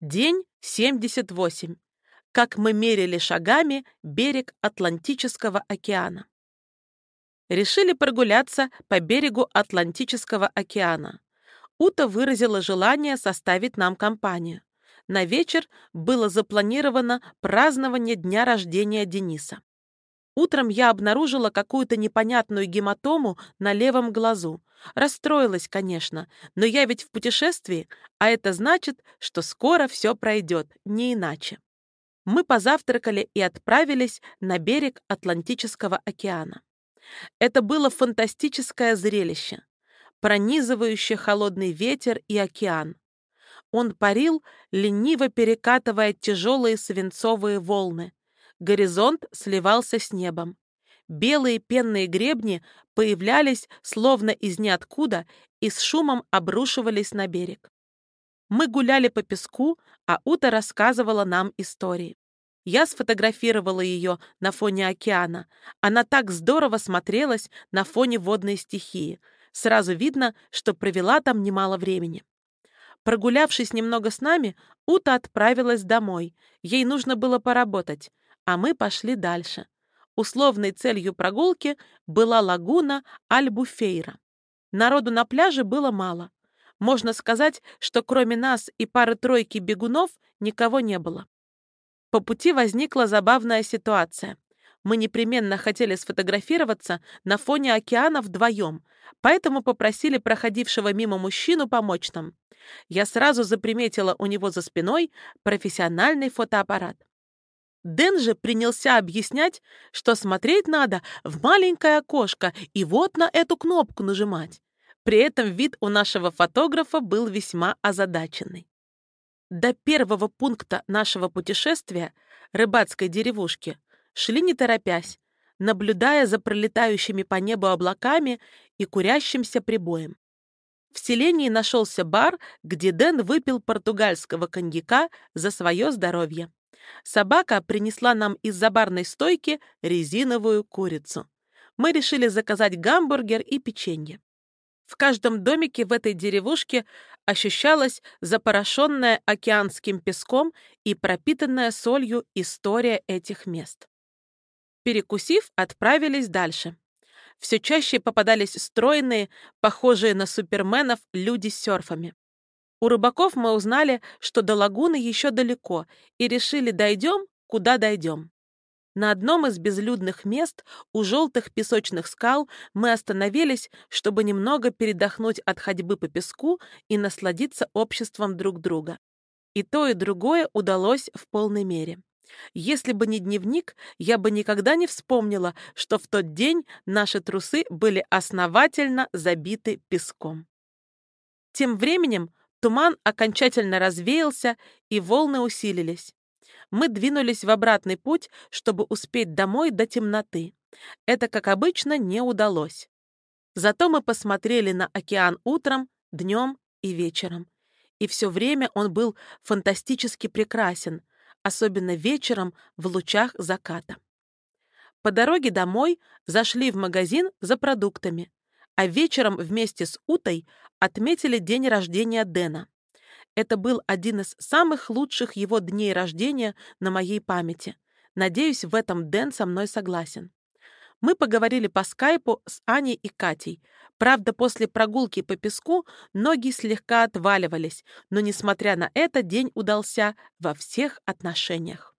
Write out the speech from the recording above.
День 78. Как мы мерили шагами берег Атлантического океана. Решили прогуляться по берегу Атлантического океана. Ута выразила желание составить нам компанию. На вечер было запланировано празднование дня рождения Дениса. Утром я обнаружила какую-то непонятную гематому на левом глазу. Расстроилась, конечно, но я ведь в путешествии, а это значит, что скоро все пройдет, не иначе. Мы позавтракали и отправились на берег Атлантического океана. Это было фантастическое зрелище. Пронизывающий холодный ветер и океан. Он парил, лениво перекатывая тяжелые свинцовые волны. Горизонт сливался с небом. Белые пенные гребни появлялись словно из ниоткуда и с шумом обрушивались на берег. Мы гуляли по песку, а Ута рассказывала нам истории. Я сфотографировала ее на фоне океана. Она так здорово смотрелась на фоне водной стихии. Сразу видно, что провела там немало времени. Прогулявшись немного с нами, Ута отправилась домой. Ей нужно было поработать а мы пошли дальше. Условной целью прогулки была лагуна Альбуфейра. Народу на пляже было мало. Можно сказать, что кроме нас и пары-тройки бегунов никого не было. По пути возникла забавная ситуация. Мы непременно хотели сфотографироваться на фоне океана вдвоем, поэтому попросили проходившего мимо мужчину помочь нам. Я сразу заприметила у него за спиной профессиональный фотоаппарат. Дэн же принялся объяснять, что смотреть надо в маленькое окошко и вот на эту кнопку нажимать. При этом вид у нашего фотографа был весьма озадаченный. До первого пункта нашего путешествия, рыбацкой деревушки, шли не торопясь, наблюдая за пролетающими по небу облаками и курящимся прибоем. В селении нашелся бар, где Дэн выпил португальского коньяка за свое здоровье. Собака принесла нам из-за барной стойки резиновую курицу. Мы решили заказать гамбургер и печенье. В каждом домике в этой деревушке ощущалась запорошенная океанским песком и пропитанная солью история этих мест. Перекусив, отправились дальше. Все чаще попадались стройные, похожие на суперменов, люди с серфами. У рыбаков мы узнали, что до лагуны еще далеко, и решили, дойдем, куда дойдем. На одном из безлюдных мест у желтых песочных скал мы остановились, чтобы немного передохнуть от ходьбы по песку и насладиться обществом друг друга. И то, и другое удалось в полной мере. Если бы не дневник, я бы никогда не вспомнила, что в тот день наши трусы были основательно забиты песком. Тем временем Туман окончательно развеялся, и волны усилились. Мы двинулись в обратный путь, чтобы успеть домой до темноты. Это, как обычно, не удалось. Зато мы посмотрели на океан утром, днем и вечером. И все время он был фантастически прекрасен, особенно вечером в лучах заката. По дороге домой зашли в магазин за продуктами а вечером вместе с Утой отметили день рождения Дэна. Это был один из самых лучших его дней рождения на моей памяти. Надеюсь, в этом Дэн со мной согласен. Мы поговорили по скайпу с Аней и Катей. Правда, после прогулки по песку ноги слегка отваливались, но, несмотря на это, день удался во всех отношениях.